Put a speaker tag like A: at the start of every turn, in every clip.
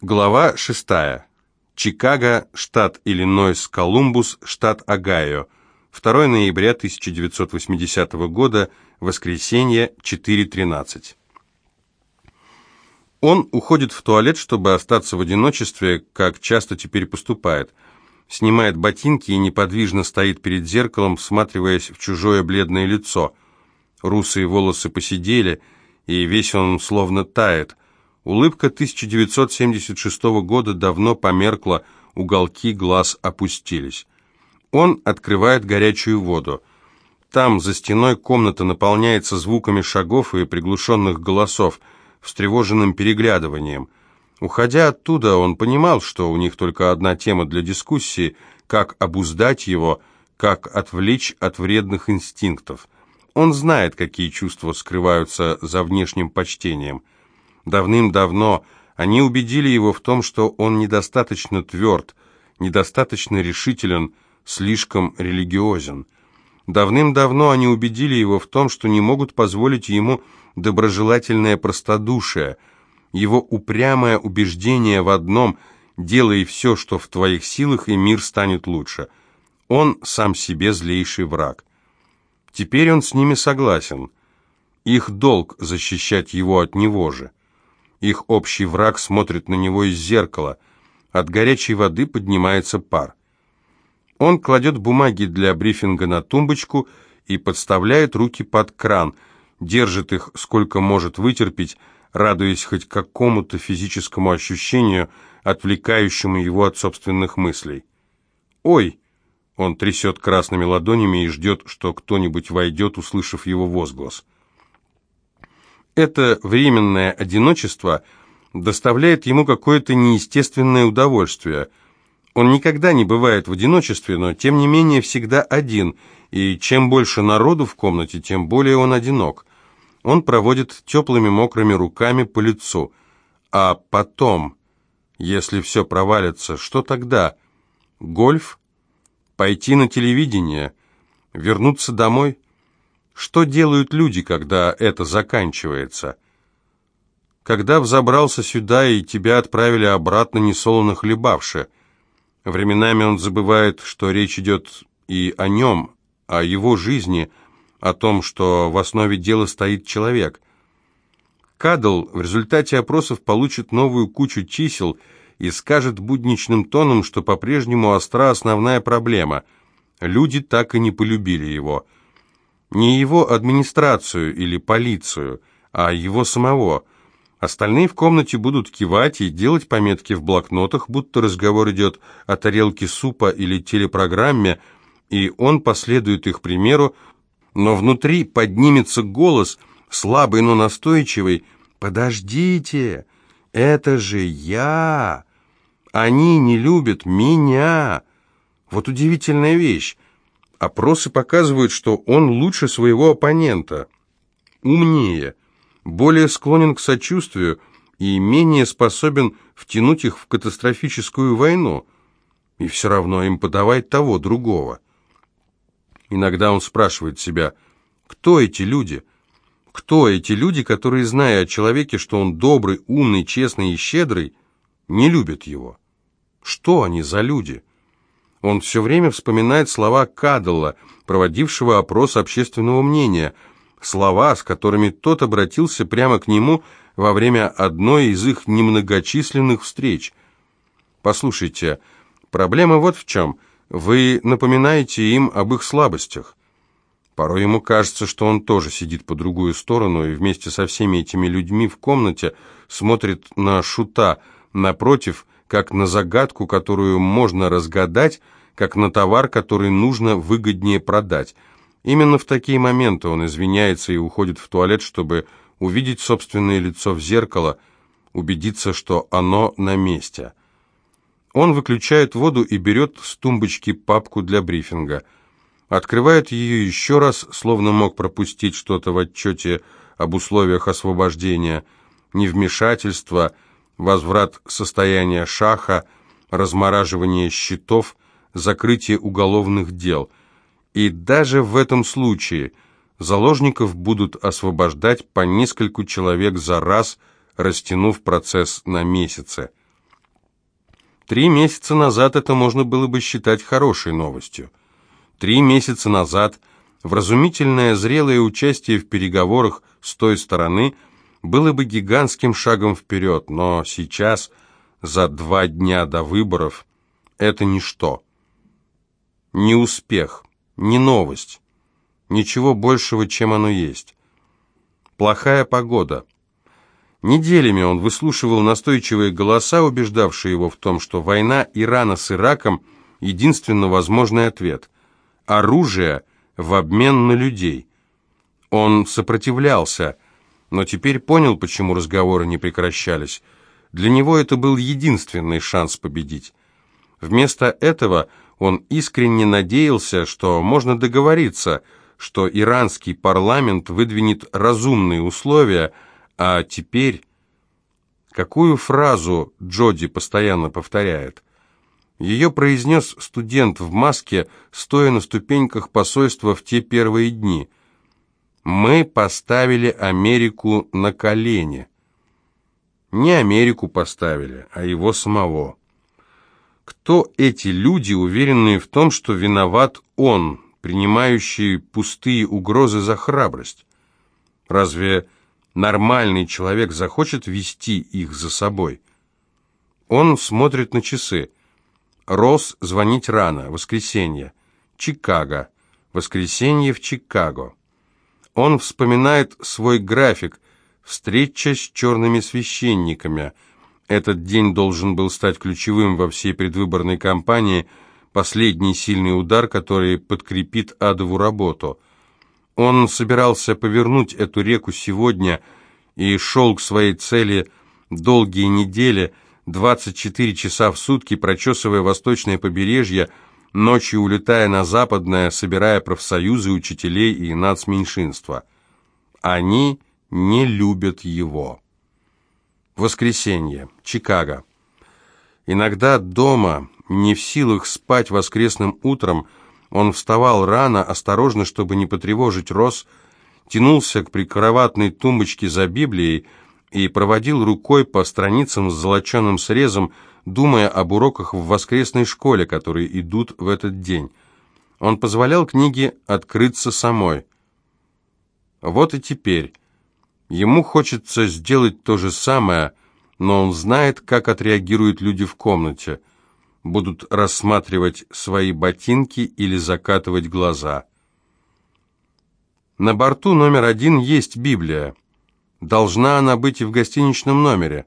A: Глава 6. Чикаго, штат Иллинойс, Колумбус, штат Огайо. 2 ноября 1980 года, воскресенье, 4.13. Он уходит в туалет, чтобы остаться в одиночестве, как часто теперь поступает. Снимает ботинки и неподвижно стоит перед зеркалом, всматриваясь в чужое бледное лицо. Русые волосы посидели, и весь он словно тает. Улыбка 1976 года давно померкла, уголки глаз опустились. Он открывает горячую воду. Там, за стеной, комната наполняется звуками шагов и приглушенных голосов, встревоженным переглядыванием. Уходя оттуда, он понимал, что у них только одна тема для дискуссии – как обуздать его, как отвлечь от вредных инстинктов. Он знает, какие чувства скрываются за внешним почтением. Давным-давно они убедили его в том, что он недостаточно тверд, недостаточно решителен, слишком религиозен. Давным-давно они убедили его в том, что не могут позволить ему доброжелательное простодушие, его упрямое убеждение в одном «делай все, что в твоих силах, и мир станет лучше». Он сам себе злейший враг. Теперь он с ними согласен. Их долг защищать его от него же. Их общий враг смотрит на него из зеркала. От горячей воды поднимается пар. Он кладет бумаги для брифинга на тумбочку и подставляет руки под кран, держит их сколько может вытерпеть, радуясь хоть какому-то физическому ощущению, отвлекающему его от собственных мыслей. «Ой!» Он трясет красными ладонями и ждет, что кто-нибудь войдет, услышав его возглас. Это временное одиночество доставляет ему какое-то неестественное удовольствие. Он никогда не бывает в одиночестве, но тем не менее всегда один, и чем больше народу в комнате, тем более он одинок. Он проводит теплыми мокрыми руками по лицу. А потом, если все провалится, что тогда? Гольф? Пойти на телевидение? Вернуться домой? Что делают люди, когда это заканчивается? Когда взобрался сюда и тебя отправили обратно, несолоно хлебавши? Временами он забывает, что речь идет и о нем, о его жизни, о том, что в основе дела стоит человек. Кадл в результате опросов получит новую кучу чисел и скажет будничным тоном, что по-прежнему остра основная проблема. Люди так и не полюбили его – не его администрацию или полицию, а его самого. Остальные в комнате будут кивать и делать пометки в блокнотах, будто разговор идет о тарелке супа или телепрограмме, и он последует их примеру, но внутри поднимется голос, слабый, но настойчивый, «Подождите, это же я! Они не любят меня!» Вот удивительная вещь. Опросы показывают, что он лучше своего оппонента, умнее, более склонен к сочувствию и менее способен втянуть их в катастрофическую войну, и все равно им подавать того, другого. Иногда он спрашивает себя, кто эти люди? Кто эти люди, которые, зная о человеке, что он добрый, умный, честный и щедрый, не любят его? Что они за люди? Он все время вспоминает слова Каддала, проводившего опрос общественного мнения, слова, с которыми тот обратился прямо к нему во время одной из их немногочисленных встреч. «Послушайте, проблема вот в чем. Вы напоминаете им об их слабостях. Порой ему кажется, что он тоже сидит по другую сторону и вместе со всеми этими людьми в комнате смотрит на шута напротив – как на загадку, которую можно разгадать, как на товар, который нужно выгоднее продать. Именно в такие моменты он извиняется и уходит в туалет, чтобы увидеть собственное лицо в зеркало, убедиться, что оно на месте. Он выключает воду и берет с тумбочки папку для брифинга. Открывает ее еще раз, словно мог пропустить что-то в отчете об условиях освобождения, невмешательства, возврат состояния шаха, размораживание счетов, закрытие уголовных дел. И даже в этом случае заложников будут освобождать по нескольку человек за раз, растянув процесс на месяцы. Три месяца назад это можно было бы считать хорошей новостью. Три месяца назад вразумительное зрелое участие в переговорах с той стороны было бы гигантским шагом вперед, но сейчас, за два дня до выборов, это ничто. Не успех, не новость, ничего большего, чем оно есть. Плохая погода. Неделями он выслушивал настойчивые голоса, убеждавшие его в том, что война Ирана с Ираком – единственно возможный ответ. Оружие в обмен на людей. Он сопротивлялся, но теперь понял, почему разговоры не прекращались. Для него это был единственный шанс победить. Вместо этого он искренне надеялся, что можно договориться, что иранский парламент выдвинет разумные условия, а теперь... Какую фразу Джоди постоянно повторяет? Ее произнес студент в маске, стоя на ступеньках посольства в те первые дни. «Мы поставили Америку на колени». Не Америку поставили, а его самого. Кто эти люди, уверенные в том, что виноват он, принимающий пустые угрозы за храбрость? Разве нормальный человек захочет вести их за собой? Он смотрит на часы. Росс звонить рано, воскресенье. Чикаго. Воскресенье в Чикаго. Он вспоминает свой график, встреча с черными священниками. Этот день должен был стать ключевым во всей предвыборной кампании, последний сильный удар, который подкрепит адову работу. Он собирался повернуть эту реку сегодня и шел к своей цели долгие недели – 24 часа в сутки, прочесывая восточное побережье, ночью улетая на западное, собирая профсоюзы учителей и нацменьшинства. Они не любят его. Воскресенье. Чикаго. Иногда дома, не в силах спать воскресным утром, он вставал рано, осторожно, чтобы не потревожить Рос, тянулся к прикроватной тумбочке за Библией, и проводил рукой по страницам с золоченым срезом, думая об уроках в воскресной школе, которые идут в этот день. Он позволял книге открыться самой. Вот и теперь. Ему хочется сделать то же самое, но он знает, как отреагируют люди в комнате. Будут рассматривать свои ботинки или закатывать глаза. На борту номер один есть Библия. Должна она быть и в гостиничном номере.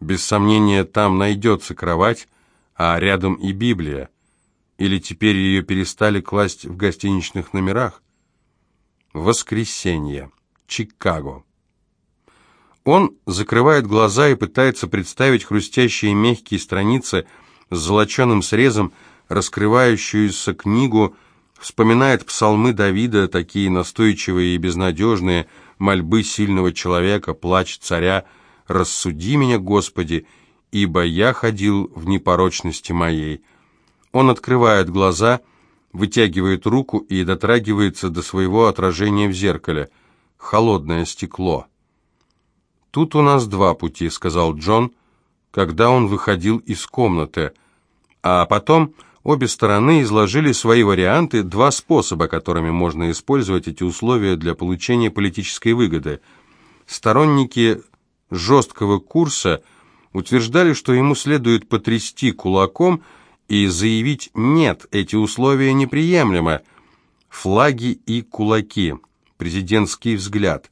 A: Без сомнения, там найдется кровать, а рядом и Библия. Или теперь ее перестали класть в гостиничных номерах? Воскресенье. Чикаго. Он закрывает глаза и пытается представить хрустящие мягкие страницы с золоченым срезом, раскрывающуюся книгу, вспоминает псалмы Давида, такие настойчивые и безнадежные, мольбы сильного человека, плач царя, «Рассуди меня, Господи, ибо я ходил в непорочности моей». Он открывает глаза, вытягивает руку и дотрагивается до своего отражения в зеркале. Холодное стекло. «Тут у нас два пути», — сказал Джон, когда он выходил из комнаты. А потом Обе стороны изложили свои варианты, два способа, которыми можно использовать эти условия для получения политической выгоды. Сторонники жесткого курса утверждали, что ему следует потрясти кулаком и заявить «нет, эти условия неприемлемы». Флаги и кулаки. Президентский взгляд.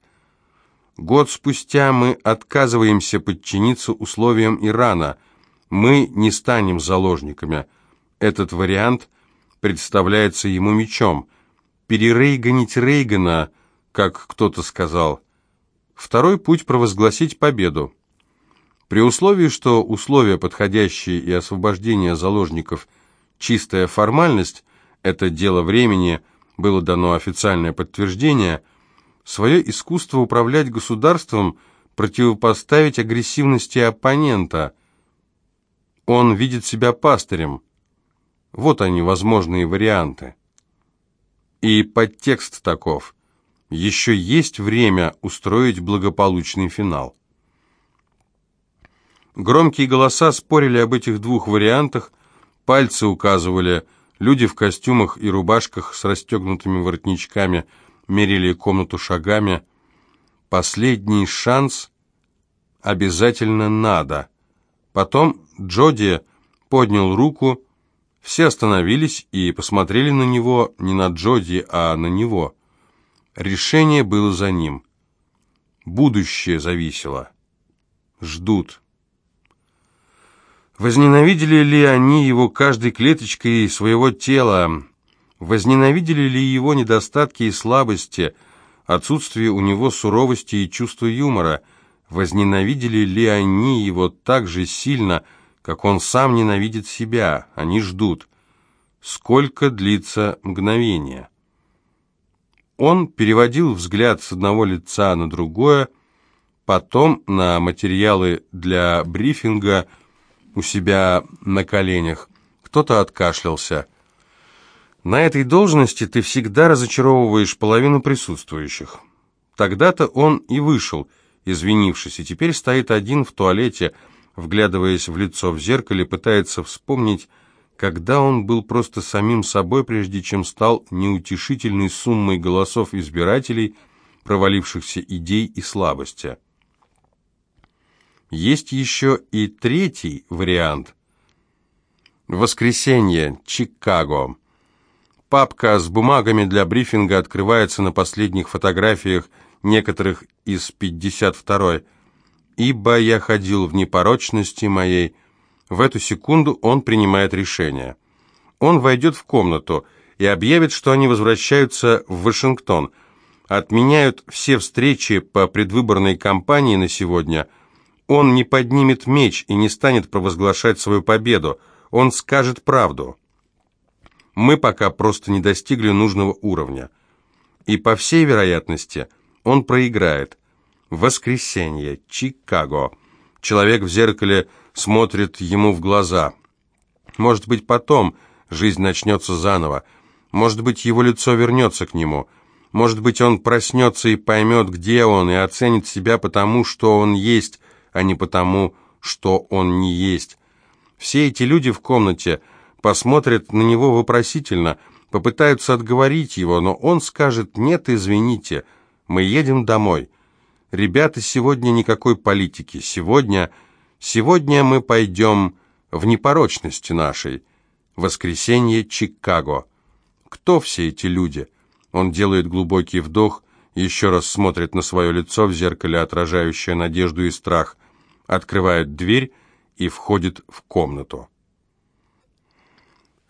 A: Год спустя мы отказываемся подчиниться условиям Ирана. Мы не станем заложниками. Этот вариант представляется ему мечом. Перерейганить Рейгана, как кто-то сказал. Второй путь – провозгласить победу. При условии, что условия, подходящие и освобождение заложников – чистая формальность, это дело времени, было дано официальное подтверждение, свое искусство управлять государством противопоставить агрессивности оппонента. Он видит себя пастырем – вот они, возможные варианты. И подтекст таков. Еще есть время устроить благополучный финал. Громкие голоса спорили об этих двух вариантах, пальцы указывали, люди в костюмах и рубашках с расстегнутыми воротничками мерили комнату шагами. Последний шанс обязательно надо. Потом Джоди поднял руку, все остановились и посмотрели на него, не на Джоди, а на него. Решение было за ним. Будущее зависело. Ждут. Возненавидели ли они его каждой клеточкой своего тела? Возненавидели ли его недостатки и слабости, отсутствие у него суровости и чувства юмора? Возненавидели ли они его так же сильно, как он сам ненавидит себя? Они ждут. Сколько длится мгновение? Он переводил взгляд с одного лица на другое, потом на материалы для брифинга – у себя на коленях. Кто-то откашлялся. На этой должности ты всегда разочаровываешь половину присутствующих. Тогда-то он и вышел, извинившись, и теперь стоит один в туалете, вглядываясь в лицо в зеркале, пытается вспомнить, когда он был просто самим собой, прежде чем стал неутешительной суммой голосов избирателей, провалившихся идей и слабости. Есть еще и третий вариант. Воскресенье, Чикаго. Папка с бумагами для брифинга открывается на последних фотографиях некоторых из 52-й. «Ибо я ходил в непорочности моей». В эту секунду он принимает решение. Он войдет в комнату и объявит, что они возвращаются в Вашингтон. Отменяют все встречи по предвыборной кампании на сегодня – он не поднимет меч и не станет провозглашать свою победу. Он скажет правду. Мы пока просто не достигли нужного уровня. И, по всей вероятности, он проиграет. Воскресенье, Чикаго. Человек в зеркале смотрит ему в глаза. Может быть, потом жизнь начнется заново. Может быть, его лицо вернется к нему. Может быть, он проснется и поймет, где он, и оценит себя потому, что он есть, а не потому, что он не есть. Все эти люди в комнате посмотрят на него вопросительно, попытаются отговорить его, но он скажет «нет, извините, мы едем домой». «Ребята, сегодня никакой политики, сегодня, сегодня мы пойдем в непорочности нашей». Воскресенье, Чикаго. Кто все эти люди? Он делает глубокий вдох, еще раз смотрит на свое лицо в зеркале, отражающее надежду и страх открывает дверь и входит в комнату.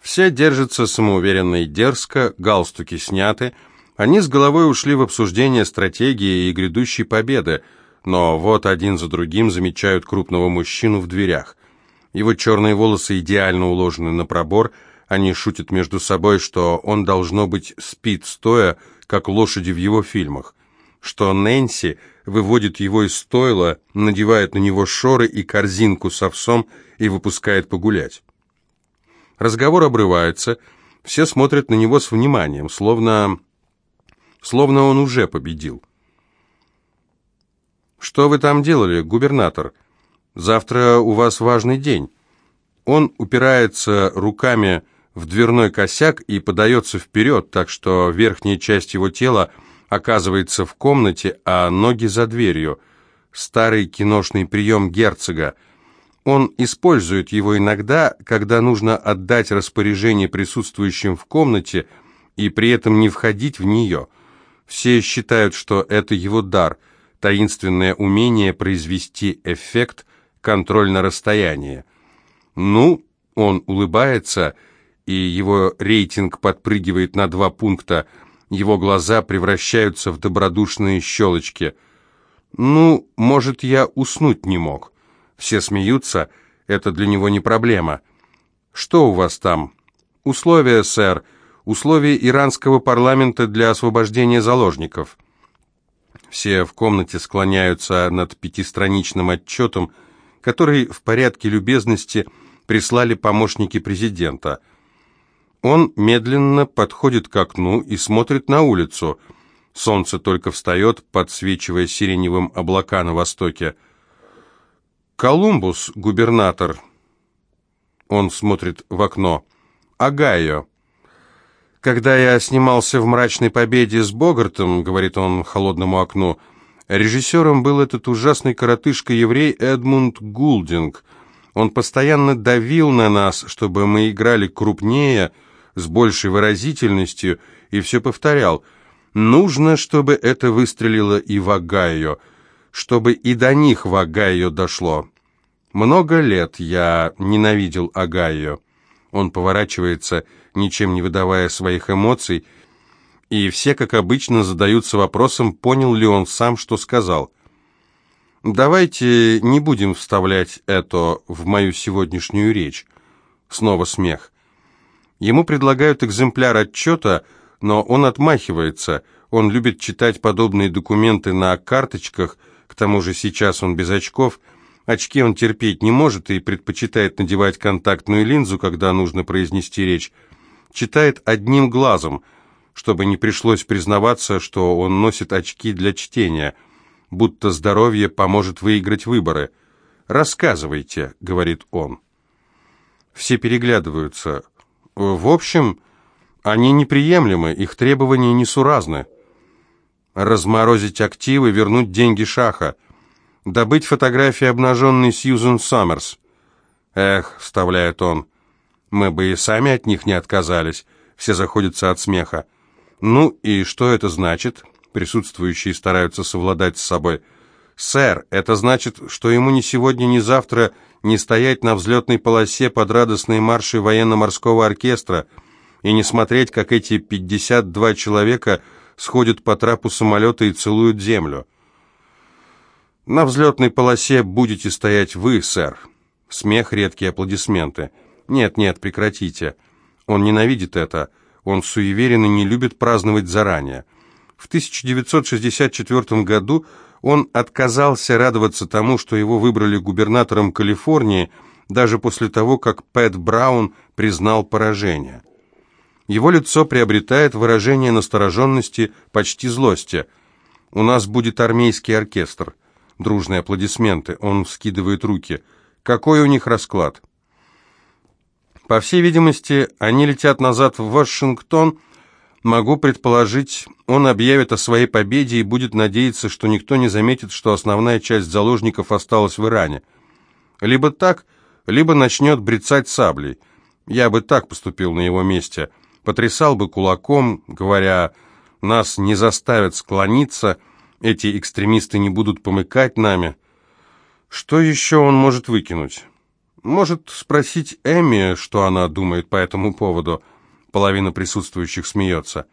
A: Все держатся самоуверенно и дерзко, галстуки сняты, они с головой ушли в обсуждение стратегии и грядущей победы, но вот один за другим замечают крупного мужчину в дверях. Его черные волосы идеально уложены на пробор, они шутят между собой, что он, должно быть, спит стоя, как лошади в его фильмах, что Нэнси выводит его из стойла, надевает на него шоры и корзинку с овсом и выпускает погулять. Разговор обрывается, все смотрят на него с вниманием, словно... словно он уже победил. «Что вы там делали, губернатор? Завтра у вас важный день». Он упирается руками в дверной косяк и подается вперед, так что верхняя часть его тела – оказывается в комнате, а ноги за дверью. Старый киношный прием герцога. Он использует его иногда, когда нужно отдать распоряжение присутствующим в комнате и при этом не входить в нее. Все считают, что это его дар, таинственное умение произвести эффект, контроль на расстоянии. Ну, он улыбается, и его рейтинг подпрыгивает на два пункта – его глаза превращаются в добродушные щелочки. «Ну, может, я уснуть не мог». Все смеются, это для него не проблема. «Что у вас там?» «Условия, сэр. Условия иранского парламента для освобождения заложников». Все в комнате склоняются над пятистраничным отчетом, который в порядке любезности прислали помощники президента – он медленно подходит к окну и смотрит на улицу. Солнце только встает, подсвечивая сиреневым облака на востоке. Колумбус, губернатор. Он смотрит в окно. Огайо. Когда я снимался в «Мрачной победе» с Богартом, говорит он холодному окну, режиссером был этот ужасный коротышка-еврей Эдмунд Гулдинг. Он постоянно давил на нас, чтобы мы играли крупнее, с большей выразительностью, и все повторял. Нужно, чтобы это выстрелило и в Огайо, чтобы и до них в Огайо дошло. Много лет я ненавидел Огайо. Он поворачивается, ничем не выдавая своих эмоций, и все, как обычно, задаются вопросом, понял ли он сам, что сказал. Давайте не будем вставлять это в мою сегодняшнюю речь. Снова смех. Ему предлагают экземпляр отчета, но он отмахивается. Он любит читать подобные документы на карточках, к тому же сейчас он без очков. Очки он терпеть не может и предпочитает надевать контактную линзу, когда нужно произнести речь. Читает одним глазом, чтобы не пришлось признаваться, что он носит очки для чтения, будто здоровье поможет выиграть выборы. «Рассказывайте», — говорит он. Все переглядываются. В общем, они неприемлемы, их требования несуразны. Разморозить активы, вернуть деньги Шаха, добыть фотографии обнаженной Сьюзен Саммерс. Эх, вставляет он, мы бы и сами от них не отказались. Все заходятся от смеха. Ну и что это значит? Присутствующие стараются совладать с собой. «Сэр, это значит, что ему ни сегодня, ни завтра не стоять на взлетной полосе под радостные марши военно-морского оркестра и не смотреть, как эти 52 человека сходят по трапу самолета и целуют землю. На взлетной полосе будете стоять вы, сэр. Смех, редкие аплодисменты. Нет, нет, прекратите. Он ненавидит это. Он суеверен и не любит праздновать заранее. В 1964 году он отказался радоваться тому, что его выбрали губернатором Калифорнии, даже после того, как Пэт Браун признал поражение. Его лицо приобретает выражение настороженности, почти злости. «У нас будет армейский оркестр». Дружные аплодисменты. Он вскидывает руки. «Какой у них расклад?» По всей видимости, они летят назад в Вашингтон, Могу предположить, он объявит о своей победе и будет надеяться, что никто не заметит, что основная часть заложников осталась в Иране. Либо так, либо начнет брецать саблей. Я бы так поступил на его месте. Потрясал бы кулаком, говоря, нас не заставят склониться, эти экстремисты не будут помыкать нами. Что еще он может выкинуть? Может спросить Эми, что она думает по этому поводу – половина присутствующих смеется.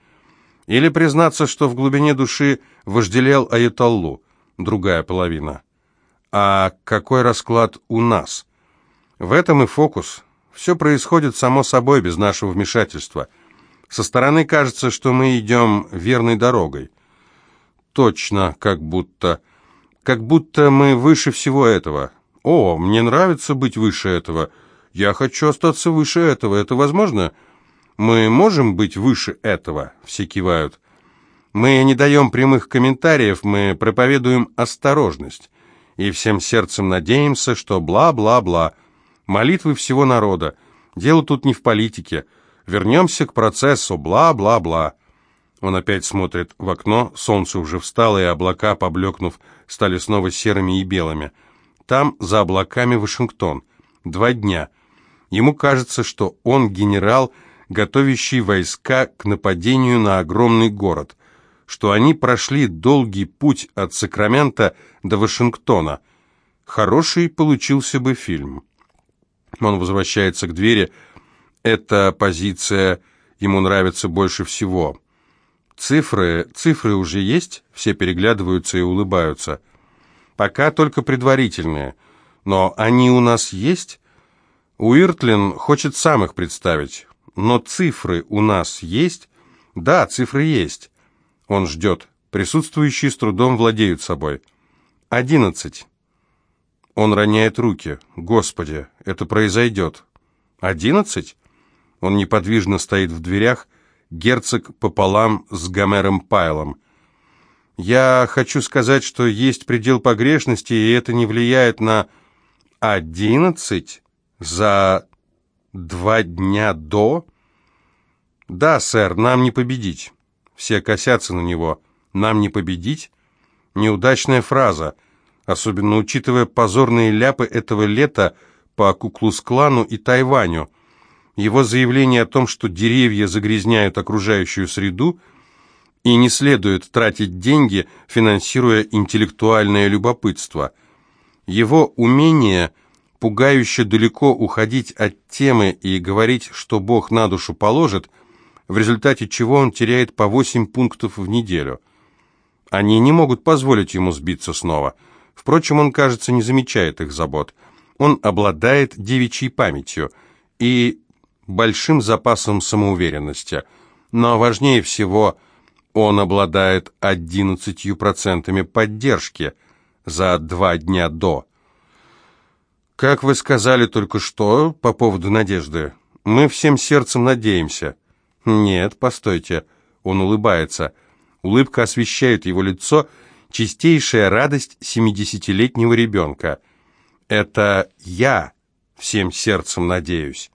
A: Или признаться, что в глубине души вожделел Аятоллу, другая половина. А какой расклад у нас? В этом и фокус. Все происходит само собой, без нашего вмешательства. Со стороны кажется, что мы идем верной дорогой. Точно, как будто... Как будто мы выше всего этого. О, мне нравится быть выше этого. Я хочу остаться выше этого. Это возможно? Мы можем быть выше этого?» Все кивают. «Мы не даем прямых комментариев, мы проповедуем осторожность. И всем сердцем надеемся, что бла-бла-бла. Молитвы всего народа. Дело тут не в политике. Вернемся к процессу, бла-бла-бла». Он опять смотрит в окно, солнце уже встало, и облака, поблекнув, стали снова серыми и белыми. Там, за облаками, Вашингтон. Два дня. Ему кажется, что он генерал, готовящий войска к нападению на огромный город, что они прошли долгий путь от Сакрамента до Вашингтона. Хороший получился бы фильм. Он возвращается к двери. Эта позиция ему нравится больше всего. Цифры, цифры уже есть? Все переглядываются и улыбаются. Пока только предварительные. Но они у нас есть? Уиртлин хочет сам их представить. Но цифры у нас есть? Да, цифры есть. Он ждет. Присутствующие с трудом владеют собой. Одиннадцать. Он роняет руки. Господи, это произойдет. Одиннадцать? Он неподвижно стоит в дверях, герцог пополам с Гомером Пайлом. Я хочу сказать, что есть предел погрешности, и это не влияет на... Одиннадцать? За два дня до? Да, сэр, нам не победить. Все косятся на него. Нам не победить? Неудачная фраза, особенно учитывая позорные ляпы этого лета по Куклус-клану и Тайваню. Его заявление о том, что деревья загрязняют окружающую среду, и не следует тратить деньги, финансируя интеллектуальное любопытство. Его умение пугающе далеко уходить от темы и говорить, что Бог на душу положит, в результате чего он теряет по 8 пунктов в неделю. Они не могут позволить ему сбиться снова. Впрочем, он, кажется, не замечает их забот. Он обладает девичьей памятью и большим запасом самоуверенности. Но важнее всего, он обладает 11% поддержки за два дня до. Как вы сказали только что по поводу надежды, мы всем сердцем надеемся. Нет, постойте, он улыбается. Улыбка освещает его лицо, чистейшая радость семидесятилетнего ребенка. Это я всем сердцем надеюсь.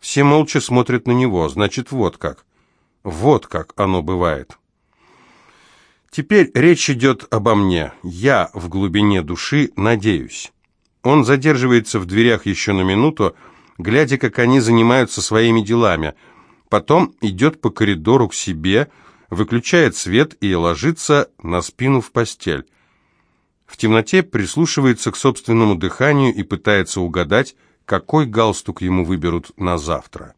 A: Все молча смотрят на него, значит, вот как. Вот как оно бывает. Теперь речь идет обо мне. Я в глубине души надеюсь. Он задерживается в дверях еще на минуту, глядя, как они занимаются своими делами. Потом идет по коридору к себе, выключает свет и ложится на спину в постель. В темноте прислушивается к собственному дыханию и пытается угадать, какой галстук ему выберут на завтра.